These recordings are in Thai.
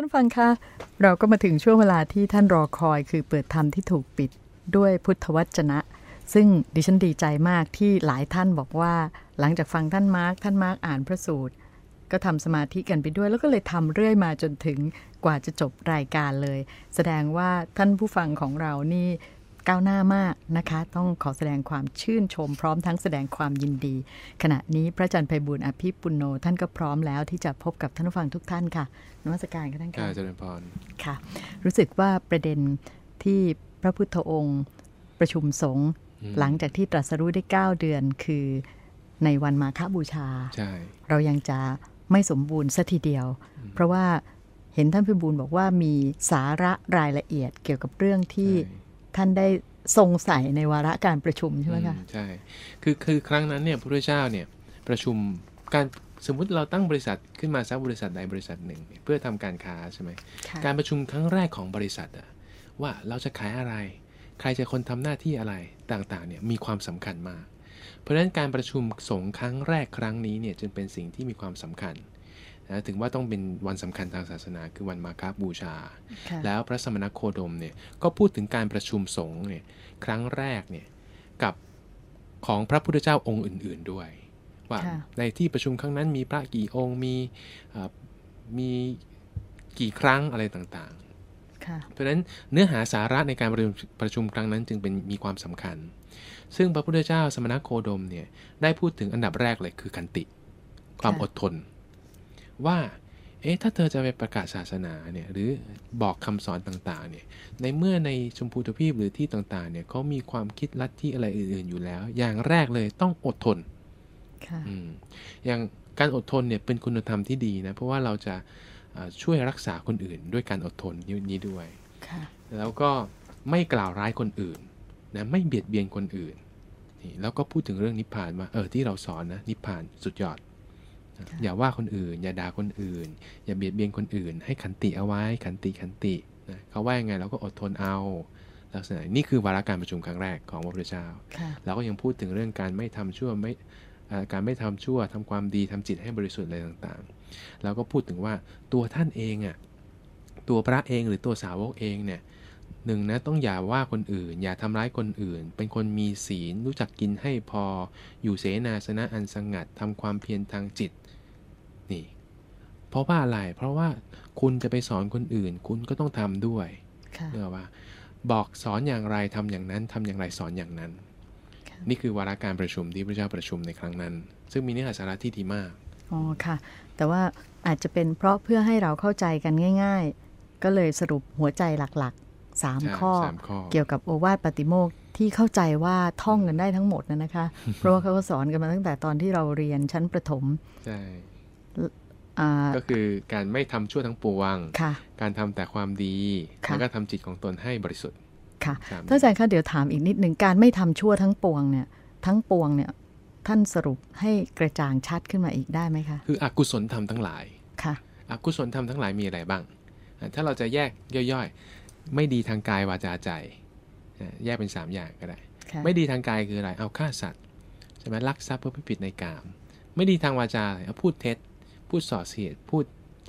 ท่านฟังคะเราก็มาถึงช่วงเวลาที่ท่านรอคอยคือเปิดธรรมที่ถูกปิดด้วยพุทธวจนะ ซึ่งดิฉันดีใจมากที่หลายท่านบอกว่า หลังจากฟังท่านมาร์กท่านมาร์กอ่านพระสูตร ก็ทำสมาธิกันไปด้วย แล้วก็เลยทำเรื่อยมาจนถึงกว่าจะจบรายการเลย แสดงว่าท่านผู้ฟังของเรานี่ ก้าวหน้ามากนะคะ ต้องขอแสดงความชื่นชม พร้อมทั้งแสดงความยินดี ขณะนี้พระอาจารย์ไพบุญอภิปุโนท่านก็พร้อมแล้วที่จะพบกับท่านผู้ฟังทุกท่านค่ะนมัสการค่ะท่านค่ะค่ะเจริญพรค่ะ รู้สึกว่าประเด็นที่พระพุทธองค์ประชุมสงฆ์อืมหลังจากที่ตรัสรู้ได้ 9 เดือนคือในวันมาฆบูชาใช่เรายังจะไม่สมบูรณ์สัทีเดียว เพราะว่าเห็นท่านพิบูลบอกว่ามีสาระรายละเอียดเกี่ยวกับเรื่องที่ใช่ ท่านได้ทรงใส่ในวาระการประชุมใช่ไหมคะอืมใช่คือคือครั้งนั้นเนี่ยพระพุทธเจ้าเนี่ยประชุมการสมมุติเราตั้งบริษัทขึ้นมาสักบริษัทใดบริษัทหนึ่งเนี่ยเพื่อทำการค้าใช่ไหมค่ะการประชุมครั้งแรกของบริษัทอะว่าเราจะขายอะไร ใครจะคนทำหน้าที่อะไรต่างๆเนี่ยมีความสำคัญมาก เพราะฉะนั้นการประชุมสงฆ์ครั้งแรกครั้งนี้เนี่ยจึงเป็นสิ่งที่มีความสำคัญ นะถึงว่าต้องเป็นวันสำคัญทางศาสนาคือวันมาฆบูชาค่ะแล้วพระสมณโคดมเนี่ยก็พูดถึงการประชุมสงฆ์เนี่ยครั้งแรกเนี่ยกับของพระพุทธเจ้าองค์อื่น ๆด้วย ว่าค่ะในที่ประชุมครั้งนั้นมีพระกี่องค์มีเอ่อมีกี่ครั้งอะไรต่างค่ะๆเพราะฉะนั้นเนื้อหาสาระในการประชุมประชุมครั้งนั้นจึงเป็นมีความสำคัญ ซึ่งพระพุทธเจ้าสมณโคดมเนี่ยได้พูดถึงอันดับแรกเลยคือขันติ ความค่ะอดทน ว่า เอ๊ะ ถ้าเธอจะไปประกาศศาสนาเนี่ย หรือบอกคำสอนต่างๆ เนี่ย ในเมื่อในชมพูทวีปหรือที่ต่างๆ เนี่ยเขามีความคิดลัทธิอะไรอื่นๆ อยู่แล้ว อย่างแรกเลยต้องอดทน ค่ะอืมอย่างการอดทนเนี่ยเป็นคุณธรรมที่ดีนะ เพราะว่าเราจะเอ่อช่วยรักษาคนอื่น ด้วยการอดทนนี้ด้วย ค่ะ แล้วก็ไม่กล่าวร้ายคนอื่นนะ ไม่เบียดเบียนคนอื่นนี่แล้วก็พูดถึงเรื่องนิพพานว่าเออ ที่เราสอนนะ นิพพานสุดยอดนะค่ะ อย่าว่าคนอื่น อย่าด่าคนอื่น อย่าเบียดเบียนคนอื่น ให้ขันติเอาไว้ ขันติขันตินะเขาว่ายังไงเราก็อดทนเอาลักษณะนี่คือวาระการประชุมครั้งแรกของพระพุทธเจ้าค่ะเราก็ยังพูดถึงเรื่องการไม่ทำชั่วไม่เอ่อการไม่ทำชั่วทำความดีทำจิตให้บริสุทธิ์อะไรต่างๆแล้วก็พูดถึงว่าตัวท่านเองอะตัวพระเองหรือตัวสาวกเองเนี่ยหนึ่งนะต้องอย่าว่าคนอื่น อย่าทำร้ายคนอื่น เป็นคนมีศีลรู้จักกินให้พอ อยู่เสนาสนะอันสงัดทำความเพียรทางจิต นี่ เพราะว่าอะไร เพราะว่าคุณจะไปสอนคนอื่น คุณก็ต้องทำด้วยค่ะเรียกว่า บอกสอนอย่างไรทำอย่างนั้นทำอย่างไรสอนอย่างนั้นค่ะนี่คือวาระการประชุมที่พระเจ้าประชุมในครั้งนั้น ซึ่งมีเนื้อหาสาระที่ดีมากอ๋อค่ะ แต่ว่าอาจจะเป็นเพราะเพื่อให้เราเข้าใจกันง่าย ๆ ก็เลยสรุปหัวใจหลักๆใช่3ข้อสามข้อ เกี่ยวกับโอวาทปาติโมกข์ที่เข้าใจว่าท่องกันได้ทั้งหมดนะนะคะ เพราะว่าเขาก็สอนกันมาตั้งแต่ตอนที่เราเรียนชั้นประถมใช่อ่า ก็คือการไม่ทำชั่วทั้งปวงค่ะการทำแต่ความดีค่ะแล้วก็ทำจิตของตนให้บริสุทธิ์ ค่ะสามท่านอาจารย์คะเดี๋ยวถามอีกนิดหนึ่งการไม่ทำชั่วทั้งปวงเนี่ย ทั้งปวงเนี่ย ท่านสรุปให้กระจ่างชัดขึ้นมาอีกได้ไหมคะ คืออกุศลธรรมทั้งหลาย ค่ะ อกุศลธรรมทั้งหลายมีอะไรบ้างอะถ้าเราจะแยกย่อยๆ ไม่ดีทางกายวาจาใจอะแยกเป็น 3 อย่างก็ได้ค่ะไม่ดีทางกายคืออะไร เอาฆ่าสัตว์ ใช่ไหมลักทรัพย์เพื่อผิดในกาม ไม่ดีทางวาจาอะไรเอาพูดเท็จ พูดส่อเสียดพูด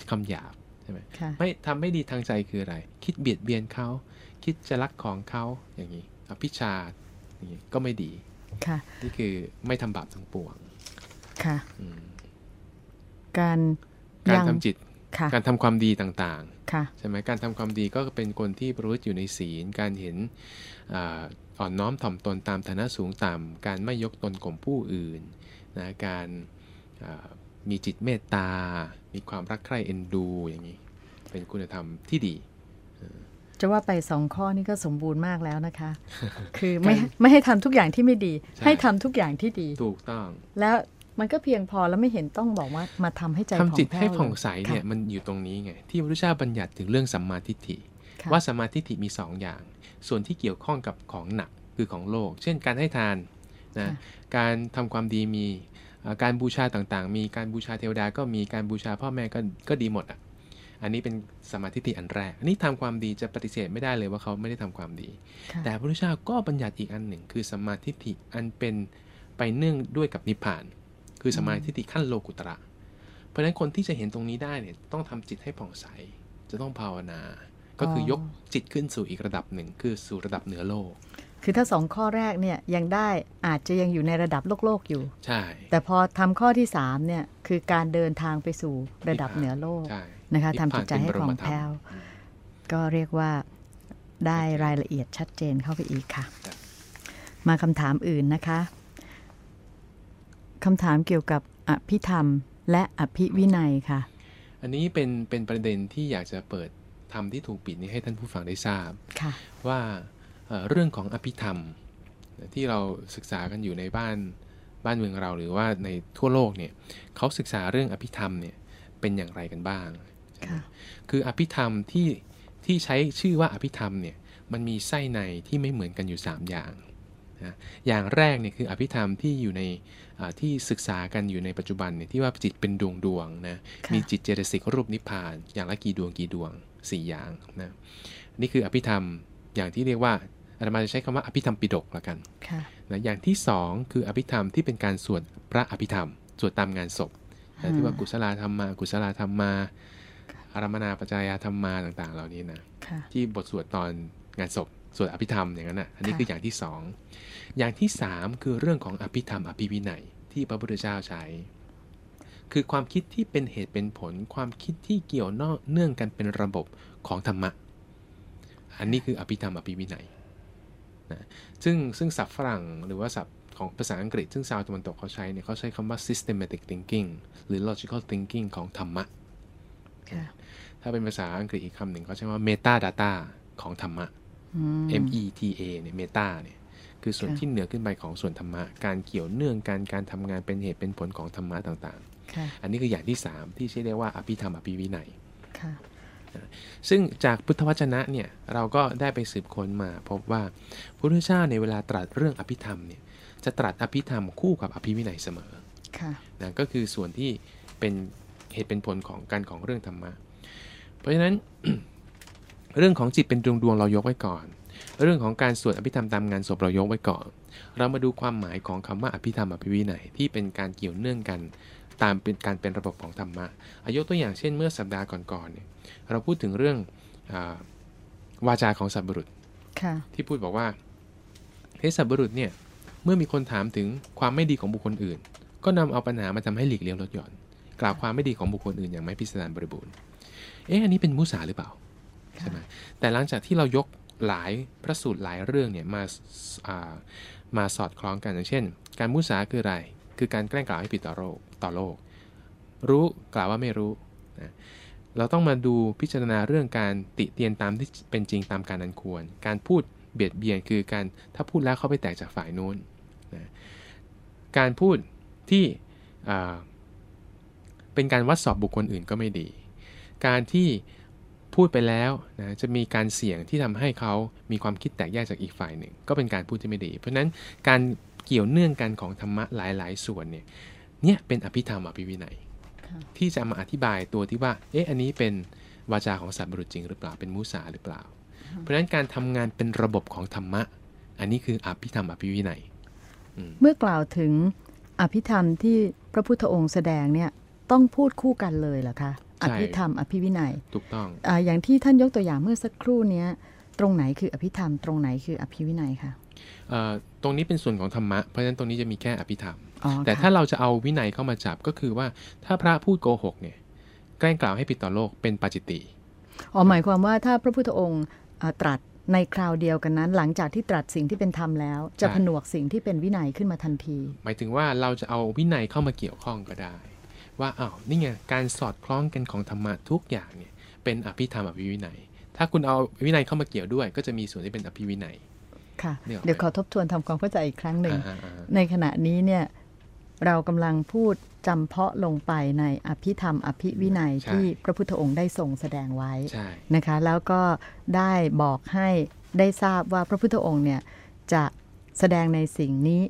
คำหยาบใช่ไหมค่ะไม่ทำไม่ดีทางใจคืออะไร คิดเบียดเบียนเขา คิดจะรักของเขาอย่างนี้อภิชาทอย่างนี้ก็ไม่ดีค่ะนี่คือไม่ทำบาปทั้งปวงค่ะอืมการการยังทำจิตค่ะการทำความดีต่างค่ะๆใช่ไหมการทำความดีก็เป็นคนที่ประพฤติอยู่ในศีล การเห็นอาอ่อนน้อมถ่อมตนตามฐานะสูงต่ำการไม่ยกตนข่มผู้อื่นนะการอ่า มีจิตเมตตา มีความรักใคร่เอ็นดูอย่างนี้ เป็นคุณธรรมที่ดีจะว่าไปสองข้อนี้ก็สมบูรณ์มากแล้วนะคะ คือไม่ไม่ให้ทำทุกอย่างที่ไม่ดีใช่ให้ทำทุกอย่างที่ดี ถูกต้อง แล้วมันก็เพียงพอแล้วไม่เห็นต้องบอกว่ามาทำให้ใจทำจิตผ่องแผ้วให้ผ่องใสลเนี่ยค่ะมันอยู่ตรงนี้ไง ที่พระพุทธเจ้าบัญญัติถึงเรื่องสัมมาทิฏฐิค่ะว่าสัมมาทิฏฐิมีสองอย่าง ส่วนที่เกี่ยวข้องกับของหนักคือของโลก เช่นการให้ทานนะค่ะการทำความดีมีเอ่อ การบูชาต่างๆ มีการบูชาเทวดาก็มีการบูชาพ่อแม่ก็ก็ดีหมดอะอันนี้เป็นสมมาทิฏฐิอันแรกอันนี้ทำความดีจะปฏิเสธไม่ได้เลยว่าเขาไม่ได้ทำความดีค่ะแต่พระพุทธเจ้าก็บัญญัติอีกอันหนึ่ง คือสมมาทิฏฐิอันเป็นไปเนื่องด้วยกับนิพพาน คือสมมาทิฏฐิขั้นโลกุตระ เพราะฉะนั้นคนที่จะเห็นตรงนี้ได้เนี่ยต้องทำจิตให้ผ่องใส จะต้องภาวนา ก็คืออยกจิตขึ้นสู่อีกระดับหนึ่ง คือสู่ระดับเหนือโลก คือถ้าสองข้อแรกเนี่ยยังได้อาจจะยังอยู่ในระดับโลกโลกอยู่ ใช่ แต่พอทำข้อที่สามเนี่ยคือการเดินทางไปสู่ระดับเหนือโลกใช่นะคะนิพทำพาจินตใจให้เป็นบรผ่อมงธรรมแผ้วก็เรียกว่าได้รายละเอียดชัดเจนเข้าไปอีกค่ะครับมาคำถามอื่นนะคะคำถามเกี่ยวกับอภิธรรม และอภิวินัยค่ะ อันนี้เป็นเป็นประเด็นที่อยากจะเปิดทำที่ถูกปิดนี้ให้ท่านผู้ฟังได้ทราบค่ะว่า เอ่อเรื่องของอภิธรรม ที่เราศึกษากันอยู่ในบ้านบ้านเมืองเราหรือว่าในทั่วโลกเนี่ยเขาศึกษาเรื่องอภิธรรมเนี่ยเป็นอย่างไรกันบ้างใช่ไหมค่ะคืออภิธรรมที่ที่ใช้ชื่อว่าอภิธรรมเนี่ยมันมีไส้ในที่ไม่เหมือนกันอยู่ 3 อย่างนะอย่างแรกเนี่ยคืออภิธรรมที่อยู่ในอ่าที่ศึกษากันอยู่ในปัจจุบันเนี่ยที่ว่าจิตเป็นดวงดวงๆนะค่ะมีจิตเจตสิกรูปนิพพาน อย่างละกี่ดวงกี่ดวงสี่อย่างนะนี่คืออภิธรรมอย่างที่เรียกว่า อาตมาจะใช้คำว่าอภิธรรมปิฎกละกันค่ะนะอย่างที่สองคืออภิธรรมที่เป็นการสวดพระอภิธรรม สวดตามงานศพนะที่ว่ากุศลธรรมมา กุศลธรรมมา อารมนาปัจจายาธรรมมาต่างๆ เหล่านี้นะค่ะที่บทสวดตอนงานศพสวดอภิธรรมอย่างนั้นนะอันนี้ค่ะคืออย่างที่สองอย่างที่สามคือเรื่องของอภิธรรมอภิวินัยที่พระพุทธเจ้าใช้ คือความคิดที่เป็นเหตุเป็นผล ความคิดที่เกี่ยวเนื่องกันเป็นระบบของธรรมะ อันนี้คืออภิธรรมอภิวินัย นะซึ่งซึ่งศัพท์ฝรั่งหรือว่าศัพท์ของภาษาอังกฤษ ซึ่งชาวตะวันตกเขาใช้เนี่ยเขาใช้คำว่า systematic thinking หรือ logical thinking ของธรรมะค่ะถ้าเป็นภาษาอังกฤษอีกคำหนึ่งเขาใช้ว่า meta data ของธรรมะอืม M E T A เนี่ย meta เนี่ยคือส่วนค่ะที่เหนือขึ้นไปของส่วนธรรมะ การเกี่ยวเนื่องการการทำงานเป็นเหตุเป็นผลของธรรมะต่างค่ะๆอันนี้คืออย่างที่3ที่ใช้เรียกว่าอภิธรรมอภิวินัยค่ะ ซึ่งจากพุทธวจนะเนี่ยเราก็ได้ไปสืบค้นมาพบว่าพระพุทธเจ้าในเวลาตรัสเรื่องอภิธรรมเนี่ยจะตรัสอภิธรรมคู่กับอภิวินัยเสมอค่ะนะก็คือส่วนที่เป็นเหตุเป็นผลของการของเรื่องธรรมะ เพราะฉะนั้นเรื่องของจิตเป็นดวงดวงๆเรายกไว้ก่อน เรื่องของการสวดอภิธรรมตามงานศพเรายกไว้ก่อน เรามาดูความหมายของคำว่าอภิธรรมอภิวินัยที่เป็นการเกี่ยวเนื่องกัน ตามเป็นการเป็นระบบของธรรมะอายกตัวอย่างเช่นเมื่อสัปดาห์ก่อนๆเนี่ยเราพูดถึงเรื่องอาวาจาของสัตว์บุรุษค่ะที่พูดบอกว่าเฮ้ยสัตว์บุรุษเนี่ยเมื่อมีคนถามถึงความไม่ดีของบุคคลอื่น ก็นำเอาปัญหามาทำให้หลีกเลี่ยงลดหย่อน กล่าวความไม่ดีของบุคคลอื่นอย่างไม่พิสดารบริบูรณ์เอ๊ะอันนี้เป็นมุสาหรือเปล่าใช่ไหมแต่หลังจากที่เรายกหลายพระสูตรหลายเรื่องเนี่ยมาอ่ามาสอดคล้องกันอย่างเช่น การมุสาคืออะไร คือการแกล้งกล่าวให้ผิดต่อโลกต่อโลก รู้กล่าวว่าไม่รู้นะเราต้องมาดูพิจารณาเรื่องการติเตียนตามที่เป็นจริงตามการอันควร การพูดเบียดเบียนคือการถ้าพูดแล้วเข้าไปแตกจากฝ่ายนู้นนะการพูดที่เป็นการวัดสอบบุคคลอื่นก็ไม่ดี การที่พูดไปแล้วนะจะมีการเสี่ยงที่ทำให้เขามีความคิดแตกแยกจากอีกฝ่ายหนึ่ง ก็เป็นการพูดที่ไม่ดี เพราะฉะนั้นการ เกี่ยวเนื่องกันของธรรมะหลาย ๆ ส่วนเนี่ยเนี่ยเป็นอภิธรรมอภิวินัยค่ะที่จะมาอธิบายตัวที่ว่า เอ๊ะ อันนี้เป็นวาจาของสัตว์บุรุษจริงหรือเปล่า เป็นมุสาหรือเปล่า เพราะฉะนั้นการทำงานเป็นระบบของธรรมะ อันนี้คืออภิธรรมอภิวินัย เมื่อกล่าวถึงอภิธรรมที่พระพุทธองค์แสดงเนี่ยต้องพูดคู่กันเลยเหรอคะใช่อภิธรรมอภิวินัย ถูกต้องอาอย่างที่ท่านยกตัวอย่างเมื่อสักครู่เนี้ยตรงไหนคืออภิธรรม ตรงไหนคืออภิวินัยคะเอ่อ ตรงนี้เป็นส่วนของธรรมะ เพราะฉะนั้นตรงนี้จะมีแค่อภิธรรมอ๋อแต่ค่ะถ้าเราจะเอาวินัยเข้ามาจับก็คือว่าถ้าพระพูดโกหกเนี่ยแกล้งกล่าวให้ผิดต่อโลกเป็นปาจิตติอ๋อหมายความว่าถ้าพระพุทธองค์อ่าตรัสในคราวเดียวกันนั้น หลังจากที่ตรัสสิ่งที่เป็นธรรมแล้ว จะใช่ผนวกสิ่งที่เป็นวินัยขึ้นมาทันที หมายถึงว่าเราจะเอาวินัยเข้ามาเกี่ยวข้องก็ได้ ว่าอ้าวนี่ไงการสอดคล้องกันของธรรมะทุกอย่างเนี่ยเป็นอภิธรรมอภิวินัย ถ้าคุณเอาวินัยเข้ามาเกี่ยวด้วย ก็จะมีส่วนที่เป็นอภิวินัย ค่ะนึกออกไหมเดี๋ยวขอทบทวนทำความเข้าใจอีกครั้งหนึ่งอ่าอ่าอ่าในขณะนี้เนี่ยเรากำลังพูดจำเพาะลงไปในอภิธรรม อภิวินัยใช่ที่พระพุทธองค์ได้ทรงแสดงไว้ใช่นะคะ แล้วก็ได้บอกให้ได้ทราบว่าพระพุทธองค์เนี่ยจะแสดงในสิ่งนี้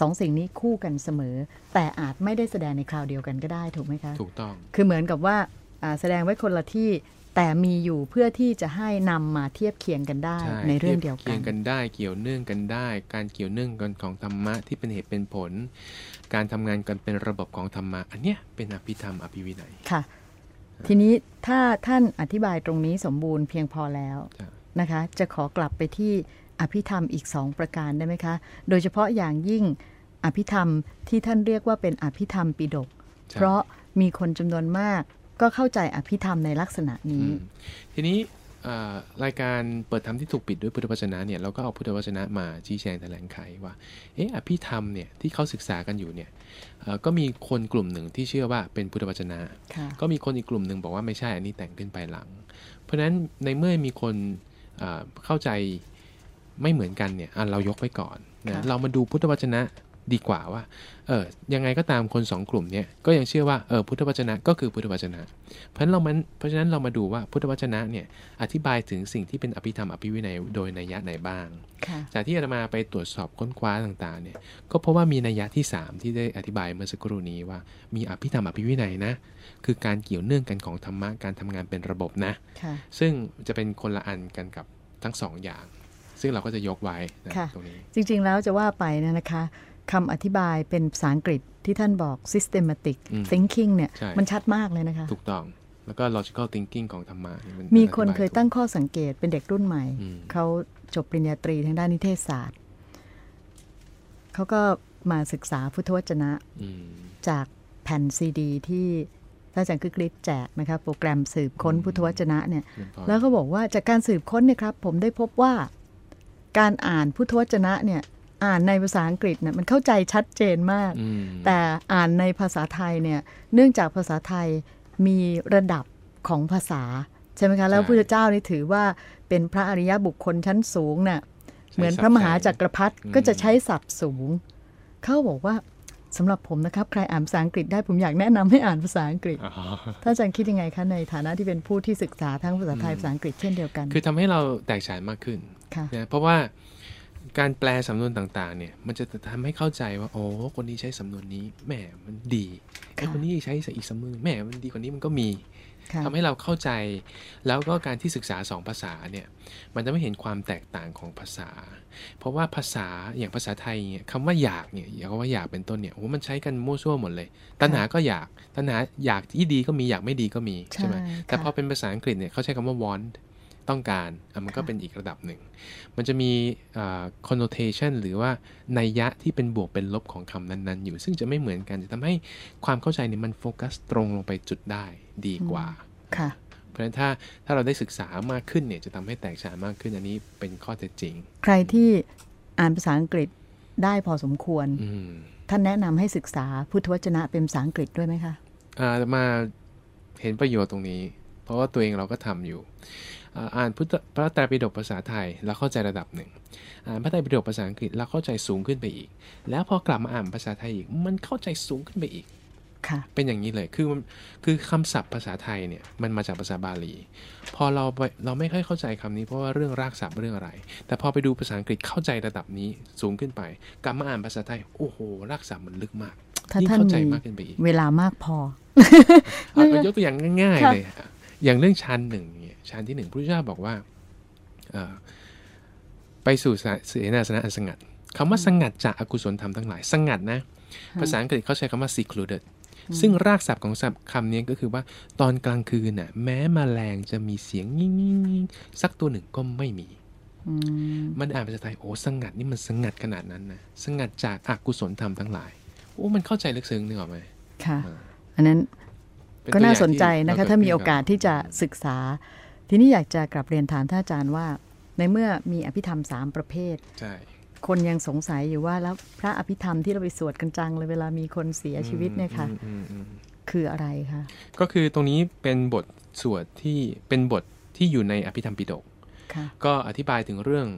สองสิ่งนี้คู่กันเสมอ แต่อาจไม่ได้แสดงในคราวเดียวกันก็ได้ถูกไหมคะ ถูกต้อง คือเหมือนกับว่าอ่าแสดงไว้คนละที่ แต่มีอยู่เพื่อที่จะให้นำมาเทียบเคียงกันได้ใช่ในเรื่องเดียวทีบกัเคีนยงกันได้เกี่ยวเนื่องกันได้ การเกี่ยวเนื่องกันของธรรมะที่เป็นเหตุเป็นผล การทำงานกันเป็นระบบของธรรมะอันเนี้ยเป็นอภิธรรมอภิวินัยค่ะ ทีนี้ถ้าท่านอธิบายตรงนี้สมบูรณ์เพียงพอแล้วครับนะคะ จะขอกลับไปที่อภิธรรมอีกสองประการได้ไหมคะ โดยเฉพาะอย่างยิ่งอภิธรรมที่ท่านเรียกว่าเป็นอภิธรรมปิฎกใช่เพราะมีคนจำนวนมาก ก็เข้าใจอภิธรรมในลักษณะอืนี้มทีนี้เอ่อรายการเปิดธรรมที่ถูกปิดด้วยพุทธวจนะเนี่ยเราก็เอาพุทธวจนะมาชี้แจงแถลงไขว่าเอออภิธรรมเนี่ยที่เขาศึกษากันอยู่เนี่ยเอ่อก็มีคนกลุ่มหนึ่งที่เชื่อว่าเป็นพุทธวจนะค่ะก็มีคนอีกกลุ่มหนึ่งบอกว่าไม่ใช่อันนี้แต่งขึ้นไปหลัง เพราะฉะนั้นในเมื่อมีคนเอ่อเข้าใจไม่เหมือนกันเนี่ยอะเรายกไว้ก่อนนะค่ะเรามาดูพุทธวจนะ ดีกว่าว่าเออยังไงก็ตามคนสองกลุ่มเนี่ยก็ยังเชื่อว่าเออพุทธวจนะก็คือพุทธวจนะ เพราะฉะนั้นเรามันเพราะฉะนั้นเรามาดูว่าพุทธวจนะเนี่ยอธิบายถึงสิ่งที่เป็นอภิธรรมอภิวินัยโดยนัยยะไหนบ้างค่ะจากที่อาตมาไปตรวจสอบค้นคว้าต่างๆเนี่ยก็เพราะว่ามีนัยยะที่ 3 ที่ได้อธิบายเมื่อสักครู่นี้ว่า มีอภิธรรมอภิวินัยนะคือการเกี่ยวเนื่องกันของธรรมะการทำงานเป็นระบบนะค่ะซึ่งจะเป็นคนละอันกันกับทั้งสองอย่าง ซึ่งเราก็จะยกไว้นะค่ะตรงนี้จริงๆแล้วจะว่าไปเนยนะคะ คำอธิบายเป็นภาษาอังกฤษที่ท่านบอก systematic อืม thinking เนี่ยใช่มันชัดมากเลยนะคะ ถูกต้อง แล้วก็ logical thinking ของธรรมะเยนมีคนอธิบาเคยตั้งข้อสังเกตเป็นเด็กรุ่นใหม่อืมเขาจบปริญญาตรีทางด้านนิเทศศาสตร์ เขาก็มาศึกษาพุทธวจนะอืมจากแผ่นซีดี ที่ท่านอาจารย์คึกฤทธิ์แจกนะคะโปรแกรมสืบค้นพุทธวจนะเนี่ยเรียนพอแล้วเขาบอกว่าจากการสืบค้นเนี่ยครับ ผมได้พบว่าการอ่านพุทธวจนะเนี่ย อ่านในภาษาอังกฤษเนี่ยมันเข้าใจชัดเจนมากอืมแต่อ่านในภาษาไทยเนี่ยเนื่องจากภาษาไทยมีระดับของภาษา ใช่ไหมคะแล้วพระพุทธเจ้านี่ถือว่าเป็นพระอริยบุคคลชั้นสูงน่ะเหมือนพระมหาจักรพรรดิก็จะใช้ศัพท์สูง เขาบอกว่าสำหรับผมนะครับ ใครอ่านภาษาอังกฤษได้ผมอยากแนะนำให้อ่านภาษาอังกฤษอ๋อท่านอาจารย์คิดยังไงคะในฐานะที่เป็นผู้ที่ศึกษาทั้งภาษาไทยภาษาอังกฤษเช่นเดียวกัน คือทำให้เราแตกฉานมากขึ้นค่ะนะเพราะว่า การแปลสำนวนต่างๆ เนี่ย มันจะทำให้เข้าใจว่าโอ้คนนี้ใช้สำนวนนี้แหมมันดีไอ้ค่ะคนนี้ใช้อีกสำนวนหนึ่งแหมมันดีกว่านี้มันก็มีค่ะทำให้เราเข้าใจ แล้วก็การที่ศึกษาสองภาษาเนี่ย มันจะไม่เห็นความแตกต่างของภาษา เพราะว่าภาษาอย่างภาษาไทยเนี่ยคำว่าอยากเนี่ยอย่างว่าอยากเป็นต้นเนี่ยโอ้โหมันใช้กันมั่วซั่วหมดเลย ตัณหาก็อยาก ตัณหาอยากที่ดีก็มีอยากไม่ดีก็มีใช่ไหมใช่แต่ค่ะพอเป็นภาษาอังกฤษเนี่ยเขาใช้คำว่า want ต้องการอะมันก็ค่ะเป็นอีกระดับหนึ่ง มันจะมีอ่า connotation หรือว่านัยยะที่เป็นบวกเป็นลบของคำนั้นๆ อยู่ ซึ่งจะไม่เหมือนกันจะทำให้ความเข้าใจเนี่ยมันโฟกัสตรงลงไปจุดได้ดีกว่าค่ะเพราะฉะนั้นถ้าถ้าเราได้ศึกษามากขึ้นเนี่ยจะทำให้แตกฉานมากขึ้นอันนี้เป็นข้อเท็จจริง ใครที่อ่านภาษาอังกฤษได้พอสมควรอืมท่านแนะนำให้ศึกษาพุทธวจนะเป็นภาษาอังกฤษด้วยไหมคะอ่ามาเห็นประโยชน์ตรงนี้ เพราะว่าตัวเองเราก็ทำอยู่ อ่าอ่านพุทธพระไตรปิฎกภาษาไทยแล้วเข้าใจระดับหนึ่งอ่านพระไตรปิฎกภาษาอังกฤษแล้วเข้าใจสูงขึ้นไปอีก แล้วพอกลับมาอ่านภาษาไทยอีกมันเข้าใจสูงขึ้นไปอีกค่ะเป็นอย่างนี้เลยคือมันคือคำศัพท์ภาษาไทยเนี่ยมันมาจากภาษาบาลี พอเราไปเราไม่ค่อยเข้าใจคำนี้เพราะว่าเรื่องรากศัพท์เรื่องอะไร แต่พอไปดูภาษาอังกฤษเข้าใจระดับนี้สูงขึ้นไป กลับมาอ่านภาษาไทยโอ้โหรากศัพท์มันลึกมากถ้ายิ่งท่านเข้าใจมีมากขึ้นไปอีกเวลามากพอเอาเอายกตัวอย่างง่ายค่ะๆเลย อะอย่างเรื่องชั้นหนึ่งเนี่ยชั้นที่หนึ่งพระพุทธเจ้าบอกว่าเอ่อไปสู่สเสนาสนะอันสงัดคำว่าสงัดจากอากุศลธรรมทั้งหลาย สงัดนะ ภาษาอังกฤษเขาใช้คำว่า secluded ซึ่งรากศัพท์ของศัพท์คำนี้ก็คือว่าตอนกลางคืนน่ะแม้มแมลงจะมีเสียงงิ่งๆสักตัวหนึ่งก็ไม่มีอืมมันอ่านภาษาไทยโอ้สงัดนี่มันสงัดขนาดนั้นนะสงัดจากอากุศลธรรมทั้งหลายโอ้มันเข้าใจลึกซึ้งนึกออกไหมค่ะอ่าอันนั้นเป็ ก็ตัวน่าอย่งสนใจที่นะคะเรถ้ามีเดโอกาสที่จะศึกษา ทีนี้อยากจะกลับเรียนถามท่านอาจารย์ว่า ในเมื่อมีอภิธรรมสามประเภทใช่คนยังสงสัยอยู่ว่าแล้วพระอภิธรรมที่เราไปสวดกันจังเลยเวลามีคนเสียชีวิตเนี่ยค่ะอืมอืมอืมคืออะไรคะก็คือตรงนี้เป็นบทสวดที่เป็นบทที่อยู่ในอภิธรรมปิฎกค่ะก็อธิบายถึงเรื่อง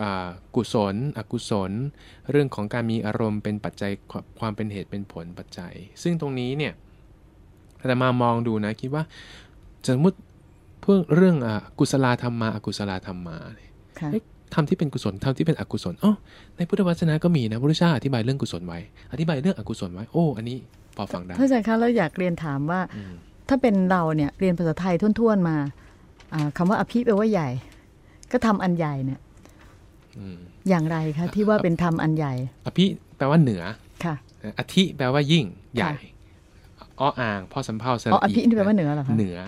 อากุศล อกุศล เรื่องของการมีอารมณ์เป็นปัจจัยความความเป็นเหตุเป็นผลปัจจัย ซึ่งตรงนี้เนี่ย แต่มามองดูนะคิดว่าสมมติเพื่อเรื่องอากุศลธรรมมาอกุศลธรรมมาเนี่ยค่ะเอ๊ะทำที่เป็นกุศลทำที่เป็นอกุศลอ๋อในพุทธวจนะก็มีนะพระพุทธเจ้าอธิบายเรื่องกุศลไว้ อธิบายเรื่องอกุศลไว้ โอ้ อันนี้พอฟังได้ท่านอาจารย์คะแล้วอยากเรียนถามว่าอืมถ้าเป็นเราเนี่ยเรียนภาษาไทยทุ่นๆมาอ่าคำว่าอภิแปลว่าใหญ่ ก็ทำอันใหญ่เนี่ยอืมอย่างไรคะที่ว่าเป็นทำอันใหญ่ อภิแปลว่าเหนือค่ะอธิแปลว่ายิ่งใหญ่ค่ะ อ้ออ่างพ่อสำเภาสอ๋อระออีภินี่แปลว่าเหนือเหรอคะเหนือ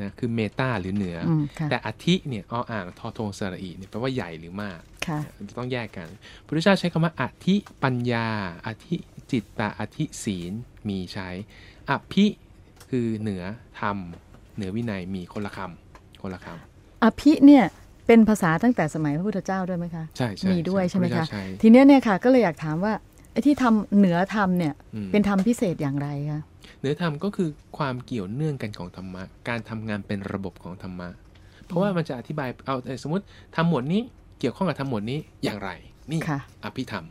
นะคือเมตาหรือเหนือออืมค่ะแต่อธิเนี่ยอ้ออ่างทอทงสระอีเนี่ยแปลว่าใหญ่หรือมากค่ะจะต้องแยกกันพระพุทธเจ้าใช้คำว่าอธิปัญญา อธิจิตตะอธิศีลมีใช้อภิคือเหนือธรรมเหนือวินัยมีคนละคำคนละคอภิเนี่ยเป็นภาษาตั้งแต่สมัยพระพุทธเจ้าด้วยไหมคะำใช่ใช่มีด้วยใช่ไหมพรคะเจ้าใช้ทีเนี้ยเนี่ยค่ะก็เลยอยากถามว่าไอ้ที่ทำเหนือธรรมเนี่ยอืมเป็นธรรมพิเศษอย่างไรคะ เหนือธรรมก็คือความเกี่ยวเนื่องกันของธรรมะ การทำงานเป็นระบบของธรรมะ เพราะว่ามันจะอธิบายเอาเอ่อสมมติทำหมวดนี้เกี่ยวข้องกับทำหมวดนี้อย่างไร นี่ค่ะอภิธรรม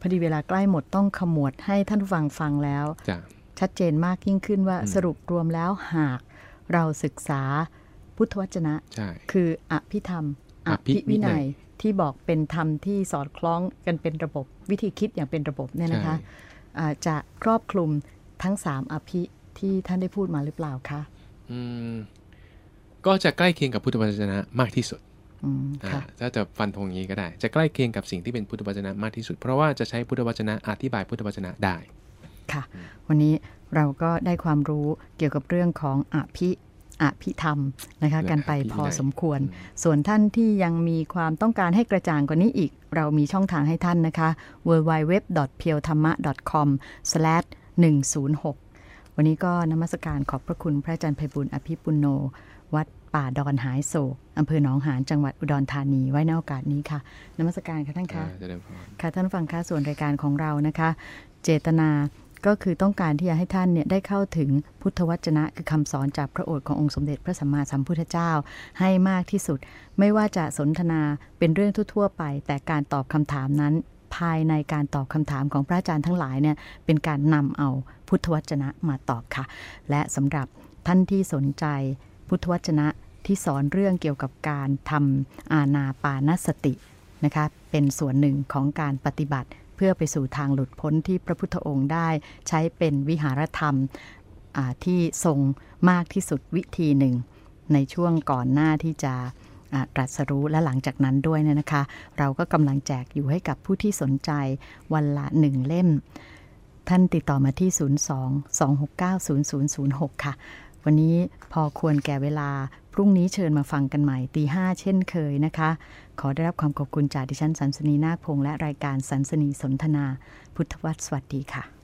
พอดีเวลาใกล้หมดต้องขมวดให้ท่านผู้ฟังฟังแล้วจ้ะชัดเจนมากยิ่งขึ้นว่าอืมสรุปรวมแล้วหากเราศึกษาพุทธวจนะใช่คืออภิธรรมออภิภิวิวินันัยยที่บอกเป็นธรรมที่สอดคล้องกันเป็นระบบวิธีคิดอย่างเป็นระบบเนี่ยนะคะใช่อ่าจะครอบคลุม ทั้งสามอภิที่ท่านได้พูดมาหรือเปล่าคะอืมก็จะใกล้เคียงกับพุทธวจนะมากที่สุดอืมอ่าค่ะถ้าจะฟันธงอย่างนี้ก็ได้ จะใกล้เคียงกับสิ่งที่เป็นพุทธวจนะมากที่สุด เพราะว่าจะใช้พุทธวจนะอธิบายพุทธวจนะได้ค่ะ วันนี้เราก็ได้ความรู้เกี่ยวกับเรื่องของอภิอภิธรรมนะคะและกันไปอภิวินัยพอสมควร ส่วนท่านที่ยังมีความต้องการให้กระจ่างกว่านี้อีก เรามีช่องทางให้ท่านนะคะ w w w p e e l t h a m m a c o m 106 วันนี้ก็นมัสการขอบพระคุณพระอาจารย์ไพบุญอภิปุโน วัดป่าดอนหายโศกอำเภอหนองหานจังหวัดอุดรธานีไว้ในโอกาสนี้ค่ะนมัสการค่ะท่านคะอ่าเจะเดินพรค่ะท่านฟังคะส่วนรายการของเรานะคะ เจตนาก็คือต้องการที่จะให้ท่านเนี่ยได้เข้าถึงพุทธวจนะคือคำสอนจากพระโอษฐ์ขององค์สมเด็จพระสัมมาสัมพุทธเจ้า ให้มากที่สุด ไม่ว่าจะสนทนาเป็นเรื่องทั่ว ๆ ไป แต่การตอบคำถามนั้น ภายในการตอบคำถามของพระอาจารย์ทั้งหลายเนี่ยเป็นการนำเอาพุทธวจนะมาตอบค่ะ และสำหรับท่านที่สนใจพุทธวจนะที่สอนเรื่องเกี่ยวกับการทำอาณาปานสตินะคะเป็นส่วนหนึ่งของการปฏิบัติ เพื่อไปสู่ทางหลุดพ้นที่พระพุทธองค์ได้ ใช้เป็นวิหารธรรมที่ทรงมากที่สุดวิธีหนึ่ง ในช่วงก่อนหน้าที่จะ ตรัสรู้และหลังจากนั้นด้วยเนี่ยนะคะ เราก็กำลังแจกอยู่ให้กับผู้ที่สนใจวันละหนึ่งเล่ม ท่านติดต่อมาที่ 02 269 0006 ค่ะ วันนี้พอควรแก่เวลาพรุ่งนี้เชิญมาฟังกันใหม่ตีห้าเช่นเคยนะคะ ขอได้รับความขอบคุณจากดิฉันสันสนีนาคพงษ์และรายการสันสนีสนทนา พุทธวัตรสวัสดีค่ะ